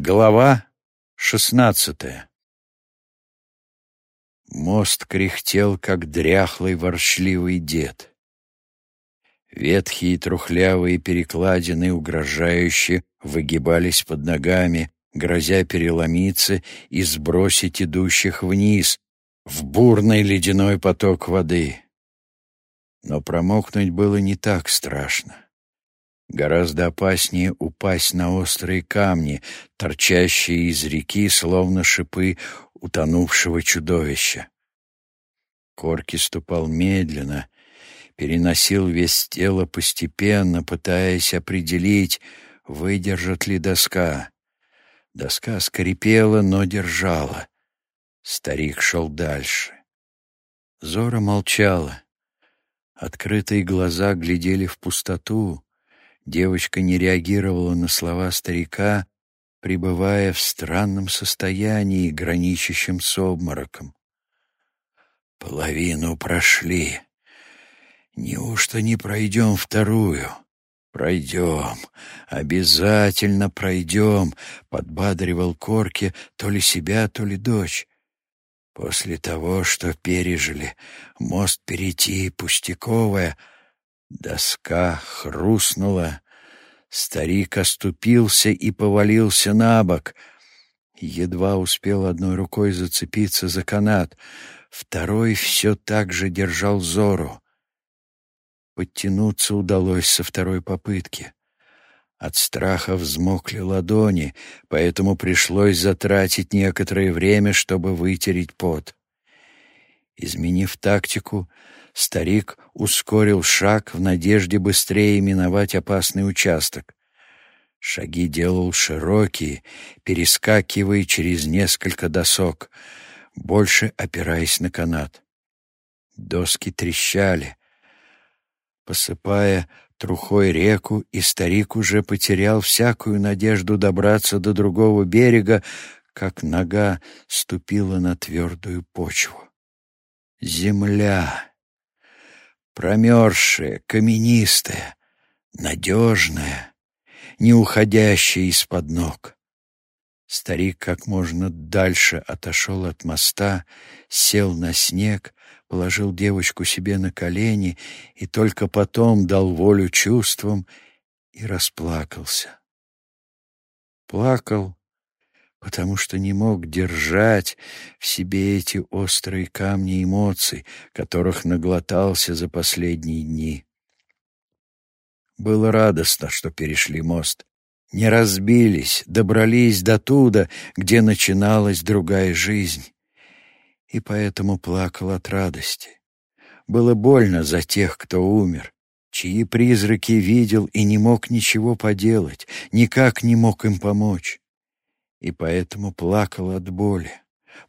Глава шестнадцатая Мост кряхтел, как дряхлый ворчливый дед. Ветхие трухлявые перекладины угрожающе выгибались под ногами, грозя переломиться и сбросить идущих вниз, в бурный ледяной поток воды. Но промокнуть было не так страшно. Гораздо опаснее упасть на острые камни, торчащие из реки, словно шипы утонувшего чудовища. Корки ступал медленно, переносил весь тело постепенно, пытаясь определить, выдержит ли доска. Доска скрипела, но держала. Старик шел дальше. Зора молчала. Открытые глаза глядели в пустоту, Девочка не реагировала на слова старика, пребывая в странном состоянии, граничащем с обмороком. «Половину прошли. Неужто не пройдем вторую?» «Пройдем, обязательно пройдем», — подбадривал Корки то ли себя, то ли дочь. После того, что пережили, мост перейти пустяковое — Доска хрустнула, старик оступился и повалился на бок. Едва успел одной рукой зацепиться за канат, второй все так же держал Зору. Подтянуться удалось со второй попытки. От страха взмокли ладони, поэтому пришлось затратить некоторое время, чтобы вытереть пот. Изменив тактику, старик ускорил шаг в надежде быстрее миновать опасный участок. Шаги делал широкие, перескакивая через несколько досок, больше опираясь на канат. Доски трещали, посыпая трухой реку, и старик уже потерял всякую надежду добраться до другого берега, как нога ступила на твердую почву. Земля, промерзшая, каменистая, надежная, не уходящая из-под ног. Старик как можно дальше отошел от моста, сел на снег, положил девочку себе на колени и только потом дал волю чувствам и расплакался. Плакал потому что не мог держать в себе эти острые камни эмоций, которых наглотался за последние дни. Было радостно, что перешли мост. Не разбились, добрались до туда, где начиналась другая жизнь. И поэтому плакал от радости. Было больно за тех, кто умер, чьи призраки видел и не мог ничего поделать, никак не мог им помочь и поэтому плакал от боли.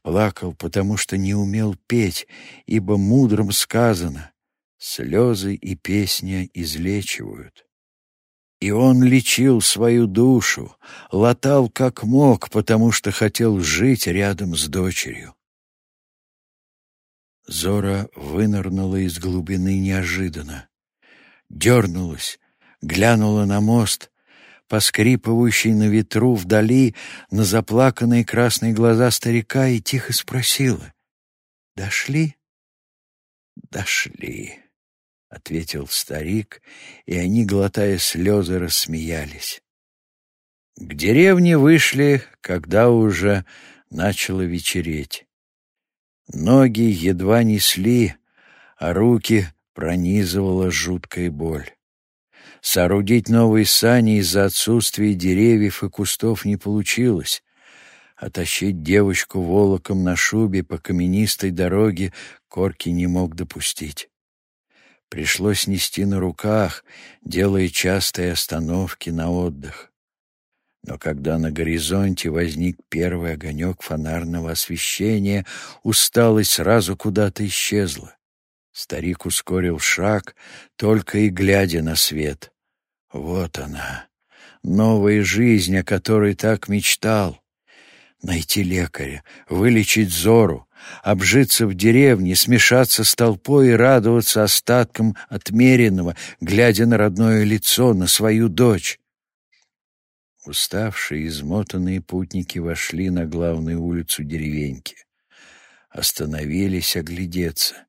Плакал, потому что не умел петь, ибо мудрым сказано «слезы и песня излечивают». И он лечил свою душу, латал как мог, потому что хотел жить рядом с дочерью. Зора вынырнула из глубины неожиданно, дернулась, глянула на мост поскрипывающий на ветру вдали, на заплаканные красные глаза старика и тихо спросила. «Дошли?» «Дошли», — ответил старик, и они, глотая слезы, рассмеялись. К деревне вышли, когда уже начало вечереть. Ноги едва несли, а руки пронизывала жуткая боль. Соорудить новые сани из-за отсутствия деревьев и кустов не получилось. А тащить девочку волоком на шубе по каменистой дороге Корки не мог допустить. Пришлось нести на руках, делая частые остановки на отдых. Но когда на горизонте возник первый огонек фонарного освещения, усталость сразу куда-то исчезла. Старик ускорил шаг, только и глядя на свет. Вот она, новая жизнь, о которой так мечтал. Найти лекаря, вылечить Зору, обжиться в деревне, смешаться с толпой и радоваться остаткам отмеренного, глядя на родное лицо, на свою дочь. Уставшие, измотанные путники вошли на главную улицу деревеньки. Остановились оглядеться.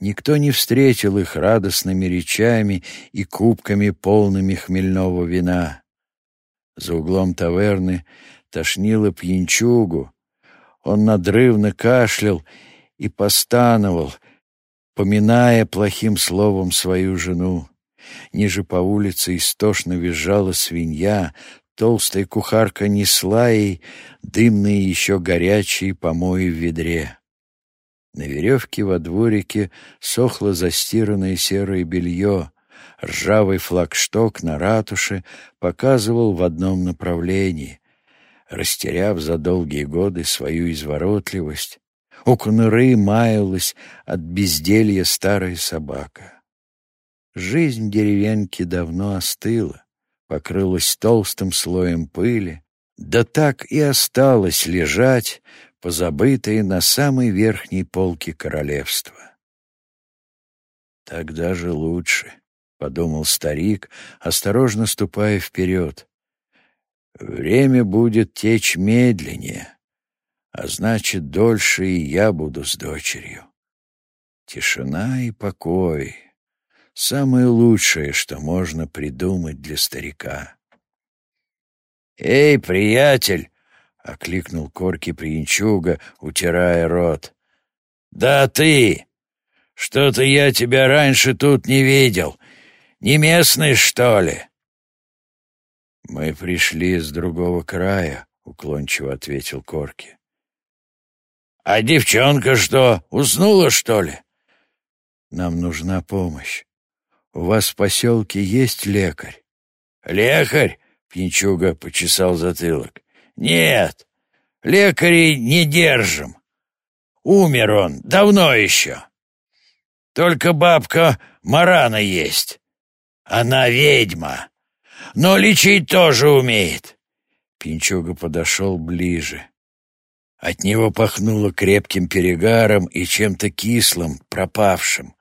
Никто не встретил их радостными речами и кубками, полными хмельного вина. За углом таверны тошнило пьянчугу. Он надрывно кашлял и постановал, поминая плохим словом свою жену. Ниже по улице истошно визжала свинья, толстая кухарка несла ей дымные еще горячие помои в ведре. На веревке во дворике сохло застиранное серое белье. Ржавый флагшток на ратуше показывал в одном направлении. Растеряв за долгие годы свою изворотливость, у конуры маялась от безделья старая собака. Жизнь деревеньки давно остыла, покрылась толстым слоем пыли, да так и осталась лежать, позабытые на самой верхней полке королевства. «Так даже лучше», — подумал старик, осторожно ступая вперед. «Время будет течь медленнее, а значит, дольше и я буду с дочерью. Тишина и покой — самое лучшее, что можно придумать для старика». «Эй, приятель!» — окликнул Корки Приинчуга, утирая рот. «Да ты! Что-то я тебя раньше тут не видел. Не местный, что ли?» «Мы пришли с другого края», — уклончиво ответил Корки. «А девчонка что, уснула, что ли?» «Нам нужна помощь. У вас в поселке есть лекарь?» «Лекарь?» — Пьянчуга почесал затылок. «Нет, лекарей не держим. Умер он давно еще. Только бабка Марана есть. Она ведьма, но лечить тоже умеет». Пинчуга подошел ближе. От него пахнуло крепким перегаром и чем-то кислым, пропавшим.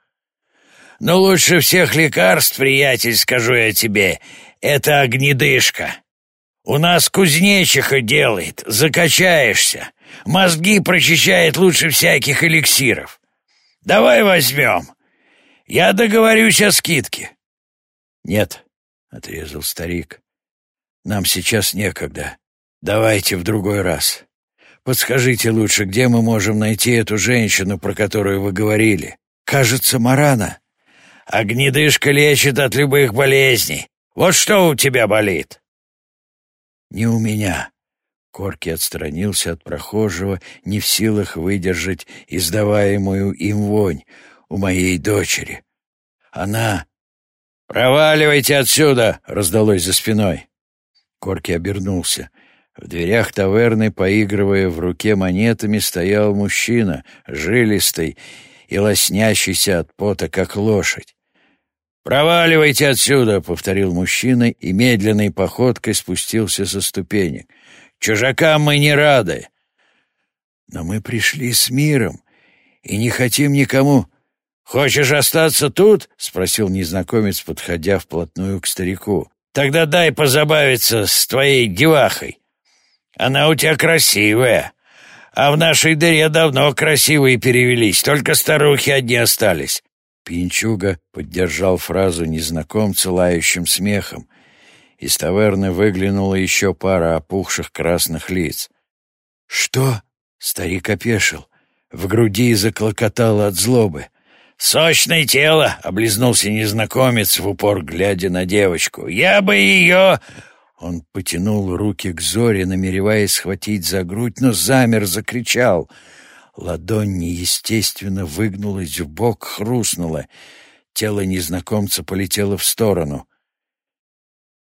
«Но лучше всех лекарств, приятель, скажу я тебе, это огнедышка. У нас кузнечиха делает, закачаешься. Мозги прочищает лучше всяких эликсиров. Давай возьмем. Я договорюсь о скидке. Нет, — отрезал старик. Нам сейчас некогда. Давайте в другой раз. Подскажите лучше, где мы можем найти эту женщину, про которую вы говорили? Кажется, Марана. Огнедышка лечит от любых болезней. Вот что у тебя болит? Не у меня». Корки отстранился от прохожего, не в силах выдержать издаваемую им вонь у моей дочери. Она... «Проваливайте отсюда!» — раздалось за спиной. Корки обернулся. В дверях таверны, поигрывая в руке монетами, стоял мужчина, жилистый и лоснящийся от пота, как лошадь. «Проваливайте отсюда!» — повторил мужчина и медленной походкой спустился со ступенек. «Чужакам мы не рады!» «Но мы пришли с миром и не хотим никому...» «Хочешь остаться тут?» — спросил незнакомец, подходя вплотную к старику. «Тогда дай позабавиться с твоей девахой. Она у тебя красивая, а в нашей дыре давно красивые перевелись, только старухи одни остались. Пинчуга поддержал фразу незнакомца лающим смехом. Из таверны выглянула еще пара опухших красных лиц. «Что?» — старик опешил. В груди заклокотало от злобы. «Сочное тело!» — облизнулся незнакомец в упор, глядя на девочку. «Я бы ее...» Он потянул руки к Зоре, намереваясь схватить за грудь, но замер, закричал — Ладонь неестественно выгнулась в бок, хрустнула. Тело незнакомца полетело в сторону.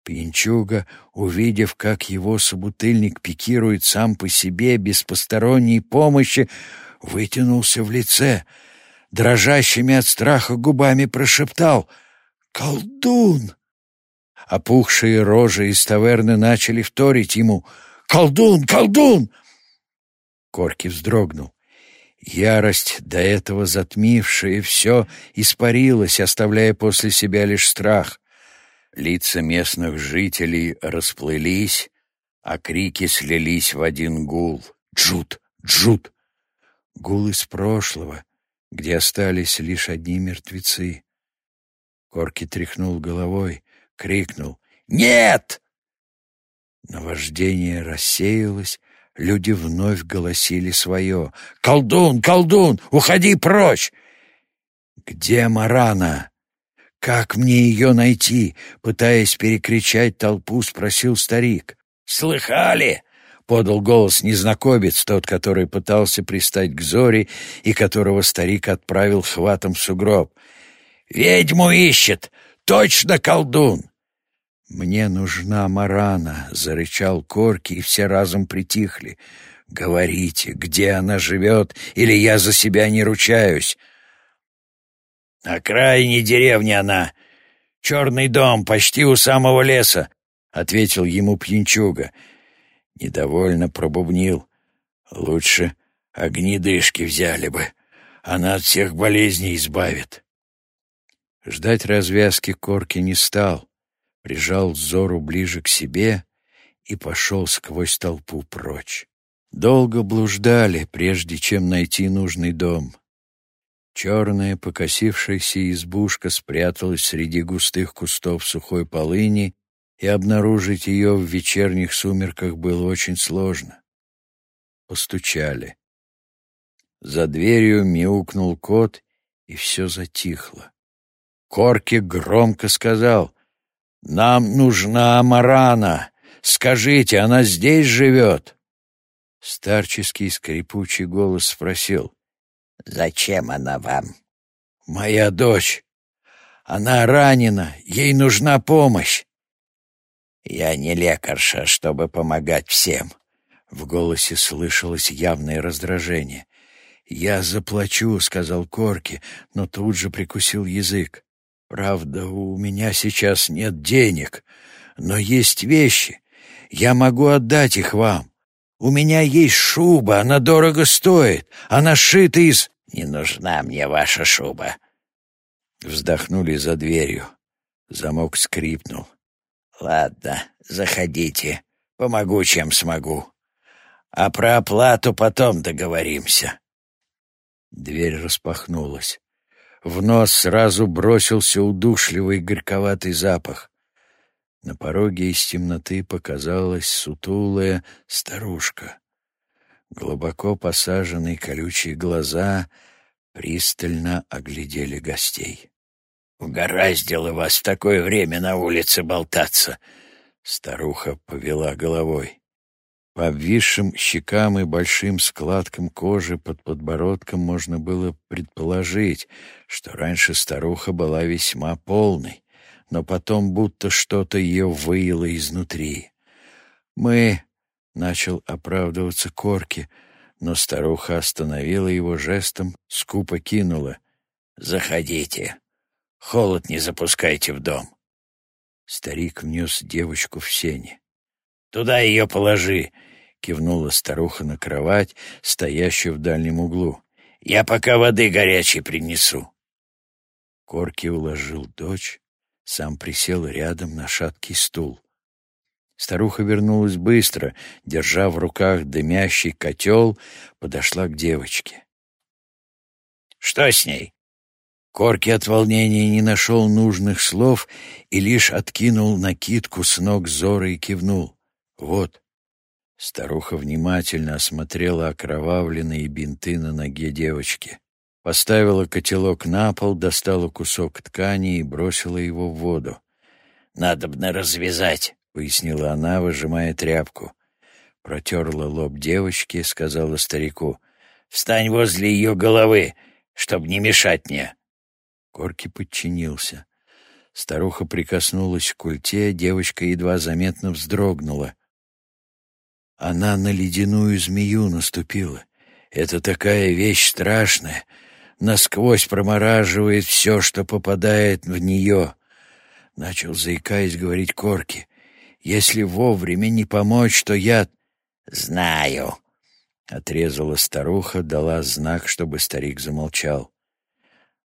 Пьянчуга, увидев, как его собутыльник пикирует сам по себе, без посторонней помощи, вытянулся в лице. Дрожащими от страха губами прошептал «Колдун!». Опухшие рожи из таверны начали вторить ему «Колдун! Колдун!». Корки вздрогнул. Ярость, до этого затмившая все, испарилась, оставляя после себя лишь страх. Лица местных жителей расплылись, а крики слились в один гул. «Джуд! Джуд!» Гул из прошлого, где остались лишь одни мертвецы. Корки тряхнул головой, крикнул «Нет!» Наваждение рассеялось, люди вновь голосили свое. «Колдун! Колдун! Уходи прочь!» «Где Марана?» «Как мне ее найти?» — пытаясь перекричать толпу, спросил старик. «Слыхали?» — подал голос незнакомец, тот, который пытался пристать к Зоре и которого старик отправил хватом в сугроб. «Ведьму ищет! Точно колдун!» «Мне нужна Марана!» — зарычал Корки, и все разом притихли. «Говорите, где она живет, или я за себя не ручаюсь?» «На крайней деревне она. Черный дом, почти у самого леса», — ответил ему пьянчуга. Недовольно пробубнил. «Лучше огнедышки взяли бы. Она от всех болезней избавит». Ждать развязки Корки не стал, прижал Зору ближе к себе и пошел сквозь толпу прочь. Долго блуждали, прежде чем найти нужный дом. Черная покосившаяся избушка спряталась среди густых кустов сухой полыни, и обнаружить ее в вечерних сумерках было очень сложно. Постучали. За дверью мяукнул кот, и все затихло. Корки громко сказал, «Нам нужна Марана. Скажите, она здесь живет?» Старческий скрипучий голос спросил, Зачем она вам? Моя дочь. Она ранена, ей нужна помощь. Я не лекарша, чтобы помогать всем. В голосе слышалось явное раздражение. «Я заплачу», — сказал Корки, но тут же прикусил язык. «Правда, у меня сейчас нет денег, но есть вещи. Я могу отдать их вам. У меня есть шуба, она дорого стоит. Она сшита из...» «Не нужна мне ваша шуба». Вздохнули за дверью. Замок скрипнул. «Ладно, заходите. Помогу, чем смогу. А про оплату потом договоримся». Дверь распахнулась. В нос сразу бросился удушливый горьковатый запах. На пороге из темноты показалась сутулая старушка. Глубоко посаженные колючие глаза пристально оглядели гостей. «Угораздило вас в такое время на улице болтаться!» Старуха повела головой. По обвисшим щекам и большим складкам кожи под подбородком можно было предположить, что раньше старуха была весьма полной но потом будто что-то ее выело изнутри. «Мы...» — начал оправдываться Корки, но старуха остановила его жестом, скупо кинула. «Заходите. Холод не запускайте в дом». Старик внес девочку в сени. «Туда ее положи», — кивнула старуха на кровать, стоящую в дальнем углу. «Я пока воды горячей принесу». Корки уложил дочь, сам присел рядом на шаткий стул. Старуха вернулась быстро, держа в руках дымящий котел, подошла к девочке. «Что с ней?» Корки от волнения не нашел нужных слов и лишь откинул накидку с ног Зоры и кивнул. «Вот». Старуха внимательно осмотрела окровавленные бинты на ноге девочки. Поставила котелок на пол, достала кусок ткани и бросила его в воду. «Надобно развязать», — пояснила она, выжимая тряпку. Протерла лоб девочки, сказала старику. «Встань возле ее головы, чтоб не мешать мне». Корки подчинился. Старуха прикоснулась к культе, девочка едва заметно вздрогнула. Она на ледяную змею наступила. Это такая вещь страшная — насквозь промораживает все, что попадает в нее. Начал, заикаясь, говорить Корки. Если вовремя не помочь, то я... Знаю. Отрезала старуха, дала знак, чтобы старик замолчал.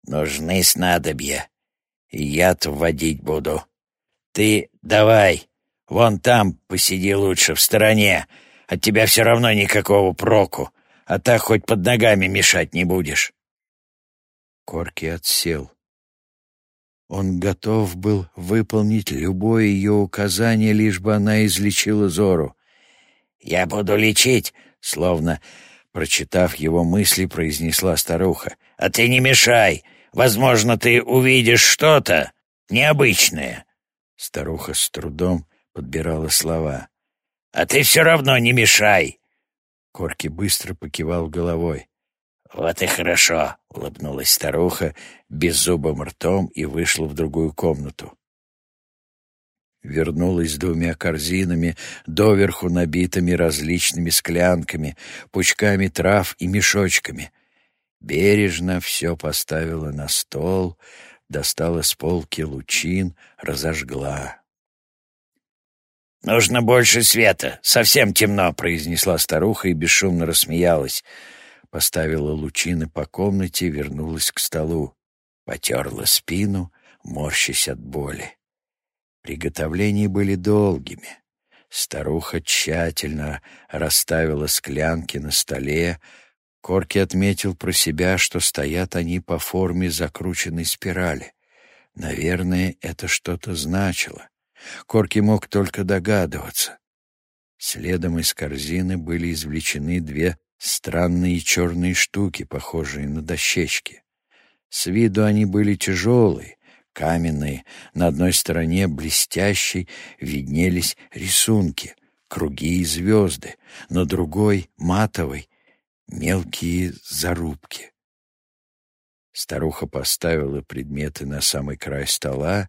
Нужны снадобья, и яд вводить буду. Ты давай, вон там посиди лучше, в стороне. От тебя все равно никакого проку, а так хоть под ногами мешать не будешь». Корки отсел. Он готов был выполнить любое ее указание, лишь бы она излечила Зору. «Я буду лечить», словно, прочитав его мысли, произнесла старуха. «А ты не мешай. Возможно, ты увидишь что-то необычное». Старуха с трудом подбирала слова. «А ты все равно не мешай!» Корки быстро покивал головой. «Вот и хорошо», — улыбнулась старуха беззубым ртом и вышла в другую комнату. Вернулась с двумя корзинами, доверху набитыми различными склянками, пучками трав и мешочками. Бережно все поставила на стол, достала с полки лучин, разожгла. «Нужно больше света, совсем темно», — произнесла старуха и бесшумно рассмеялась. Поставила лучины по комнате, вернулась к столу. Потерла спину, морщась от боли. Приготовления были долгими. Старуха тщательно расставила склянки на столе. Корки отметил про себя, что стоят они по форме закрученной спирали. Наверное, это что-то значило. Корки мог только догадываться. Следом из корзины были извлечены две странные черные штуки, похожие на дощечки. С виду они были тяжелые, каменные. На одной стороне блестящей виднелись рисунки, круги и звезды, на другой — матовой, мелкие зарубки. Старуха поставила предметы на самый край стола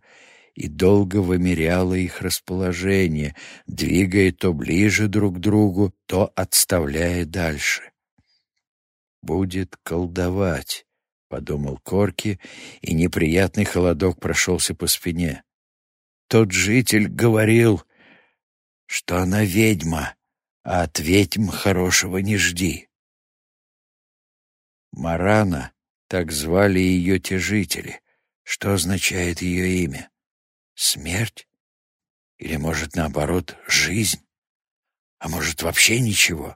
и долго вымеряла их расположение, двигая то ближе друг к другу, то отставляя дальше. «Будет колдовать», — подумал Корки, и неприятный холодок прошелся по спине. Тот житель говорил, что она ведьма, а от ведьм хорошего не жди. Марана, так звали ее те жители. Что означает ее имя? Смерть? Или, может, наоборот, жизнь? А может, вообще ничего?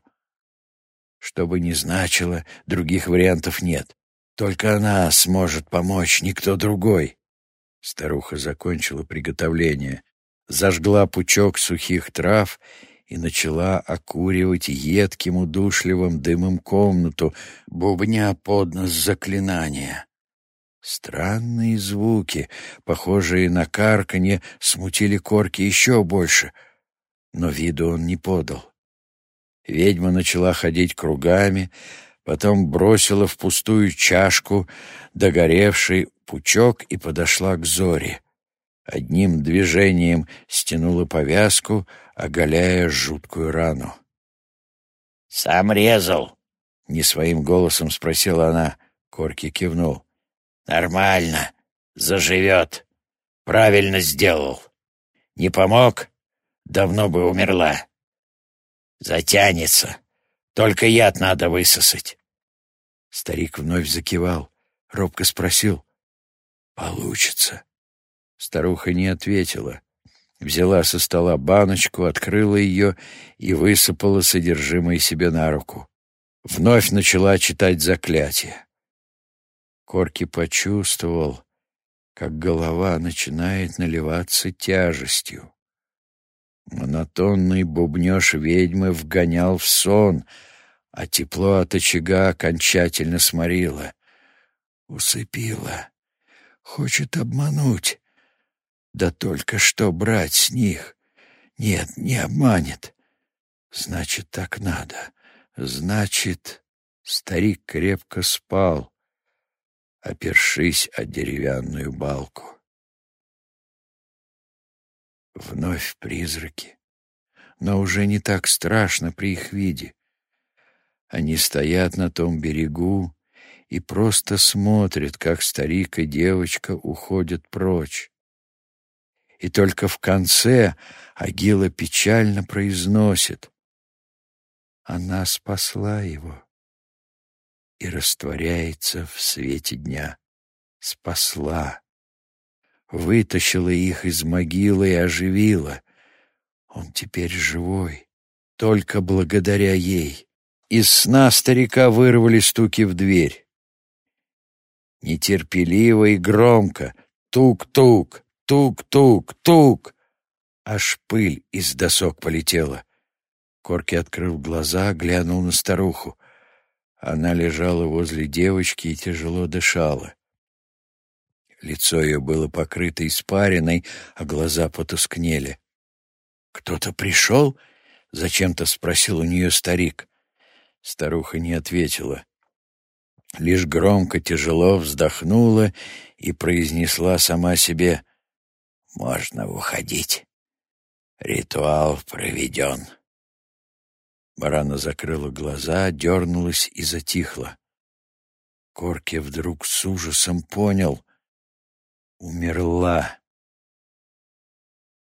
Что бы ни значило, других вариантов нет. Только она сможет помочь, никто другой. Старуха закончила приготовление, зажгла пучок сухих трав и начала окуривать едким удушливым дымом комнату, бубня под нос заклинания. Странные звуки, похожие на карканье, смутили корки еще больше, но виду он не подал. Ведьма начала ходить кругами, потом бросила в пустую чашку догоревший пучок и подошла к Зоре. Одним движением стянула повязку, оголяя жуткую рану. «Сам резал?» — не своим голосом спросила она. Корки кивнул. Нормально. Заживет. Правильно сделал. Не помог? Давно бы умерла. Затянется. Только яд надо высосать. Старик вновь закивал, робко спросил. «Получится?» Старуха не ответила. Взяла со стола баночку, открыла ее и высыпала содержимое себе на руку. Вновь начала читать заклятие. Корки почувствовал, как голова начинает наливаться тяжестью. Монотонный бубнёж ведьмы вгонял в сон, а тепло от очага окончательно сморило. Усыпила. Хочет обмануть. Да только что брать с них? Нет, не обманет. Значит, так надо. Значит, старик крепко спал, опершись о деревянную балку. Вновь призраки, но уже не так страшно при их виде. Они стоят на том берегу и просто смотрят, как старик и девочка уходят прочь. И только в конце Агила печально произносит «Она спасла его» и растворяется в свете дня. Спасла. вытащила их из могилы и оживила. Он теперь живой, только благодаря ей. Из сна старика вырвали стуки в дверь. Нетерпеливо и громко тук-тук, тук-тук, тук. Аж пыль из досок полетела. Корки открыл глаза, глянул на старуху. Она лежала возле девочки и тяжело дышала. Лицо ее было покрыто испариной, а глаза потускнели. «Кто-то пришел?» — зачем-то спросил у нее старик. Старуха не ответила. Лишь громко, тяжело вздохнула и произнесла сама себе «Можно уходить. Ритуал проведен». Барана закрыла глаза, дернулась и затихла. Корке вдруг с ужасом понял — умерла.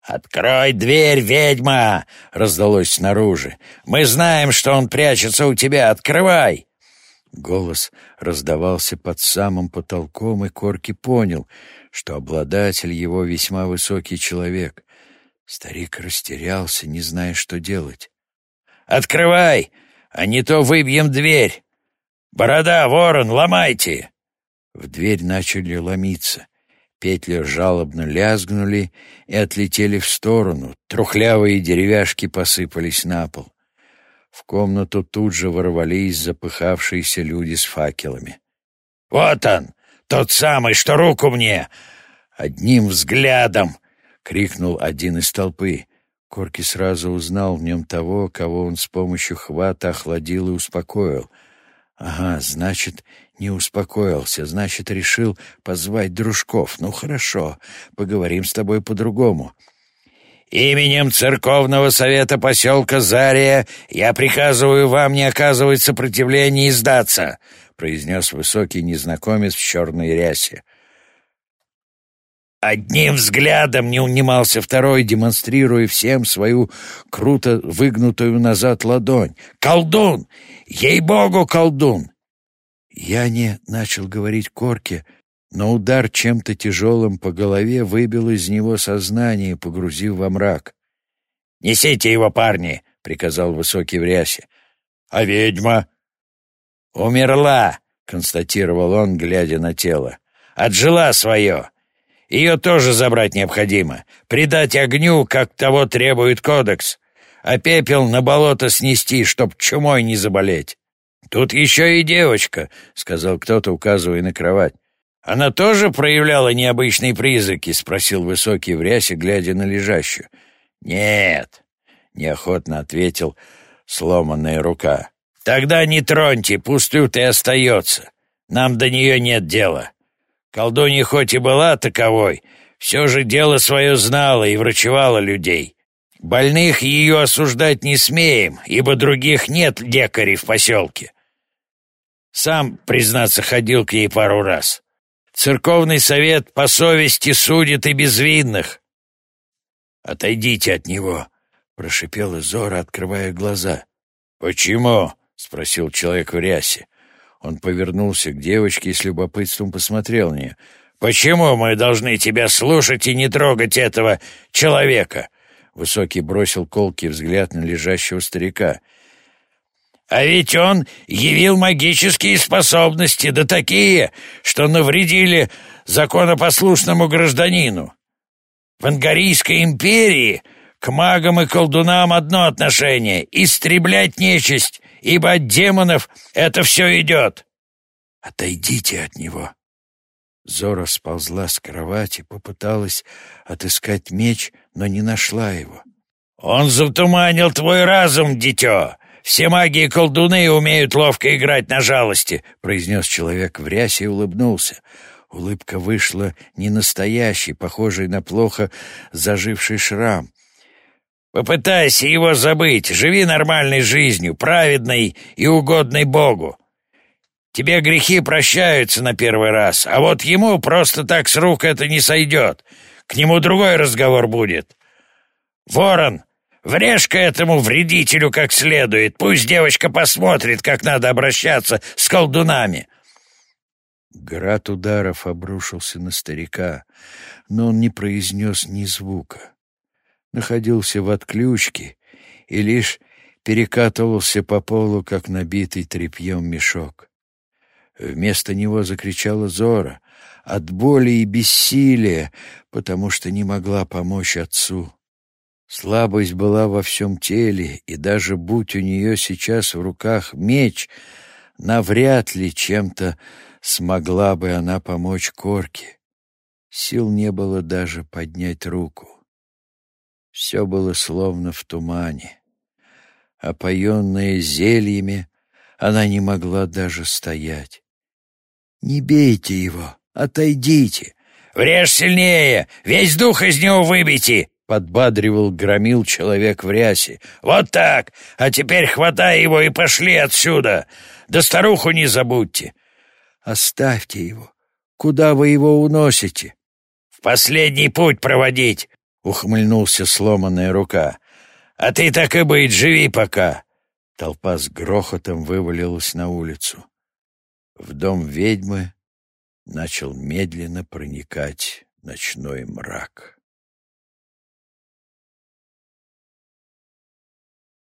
«Открой дверь, ведьма!» — раздалось снаружи. «Мы знаем, что он прячется у тебя. Открывай!» Голос раздавался под самым потолком, и Корки понял, что обладатель его весьма высокий человек. Старик растерялся, не зная, что делать. «Открывай, а не то выбьем дверь! Борода, ворон, ломайте!» В дверь начали ломиться. Петли жалобно лязгнули и отлетели в сторону. Трухлявые деревяшки посыпались на пол. В комнату тут же ворвались запыхавшиеся люди с факелами. «Вот он, тот самый, что руку мне!» «Одним взглядом!» — крикнул один из толпы. Корки сразу узнал в нем того, кого он с помощью хвата охладил и успокоил. Ага, значит, не успокоился, значит, решил позвать дружков. Ну, хорошо, поговорим с тобой по-другому. «Именем церковного совета поселка Зария я приказываю вам не оказывать сопротивления и сдаться», — произнес высокий незнакомец в черной рясе. Одним взглядом не унимался второй, демонстрируя всем свою круто выгнутую назад ладонь. «Колдун! Ей-богу, колдун!» Я не начал говорить Корке, но удар чем-то тяжелым по голове выбил из него сознание, погрузив во мрак. «Несите его, парни!» — приказал высокий в рясе. «А ведьма?» «Умерла!» — констатировал он, глядя на тело. «Отжила свое!» Ее тоже забрать необходимо, предать огню, как того требует кодекс, а пепел на болото снести, чтоб чумой не заболеть. Тут еще и девочка, — сказал кто-то, указывая на кровать. Она тоже проявляла необычные признаки, — спросил высокий в рясе, глядя на лежащую. Нет, — неохотно ответил сломанная рука. Тогда не троньте, пусть тут и остается. Нам до нее нет дела. Колдунья хоть и была таковой, все же дело свое знала и врачевала людей. Больных ее осуждать не смеем, ибо других нет лекарей в поселке. Сам, признаться, ходил к ней пару раз. Церковный совет по совести судит и безвинных. «Отойдите от него», — прошипел Изора, открывая глаза. «Почему?» — спросил человек в рясе. Он повернулся к девочке и с любопытством посмотрел на нее. «Почему мы должны тебя слушать и не трогать этого человека?» Высокий бросил колкий взгляд на лежащего старика. «А ведь он явил магические способности, да такие, что навредили законопослушному гражданину. В Ангарийской империи к магам и колдунам одно отношение — истреблять нечисть, ибо от демонов это все идет. Отойдите от него. Зора сползла с кровати, попыталась отыскать меч, но не нашла его. «Он затуманил твой разум, дитё! Все маги и колдуны умеют ловко играть на жалости!» — произнес человек в рясе и улыбнулся. Улыбка вышла не настоящей, похожей на плохо заживший шрам. Попытайся его забыть, живи нормальной жизнью, праведной и угодной Богу. Тебе грехи прощаются на первый раз, а вот ему просто так с рук это не сойдет. К нему другой разговор будет. Ворон, врежь-ка этому вредителю как следует, пусть девочка посмотрит, как надо обращаться с колдунами. Град ударов обрушился на старика, но он не произнес ни звука. Находился в отключке и лишь перекатывался по полу, как набитый тряпьем мешок. Вместо него закричала Зора от боли и бессилия, потому что не могла помочь отцу. Слабость была во всем теле, и даже будь у нее сейчас в руках меч, навряд ли чем-то смогла бы она помочь Корке. Сил не было даже поднять руку. Все было словно в тумане. Опоенная зельями, она не могла даже стоять. «Не бейте его, отойдите!» «Врежь сильнее! Весь дух из него выбейте!» — подбадривал громил человек в рясе. «Вот так! А теперь хватай его и пошли отсюда! Да старуху не забудьте!» «Оставьте его! Куда вы его уносите?» «В последний путь проводить!» — ухмыльнулся сломанная рука. «А ты так и быть, живи пока!» Толпа с грохотом вывалилась на улицу. В дом ведьмы начал медленно проникать ночной мрак.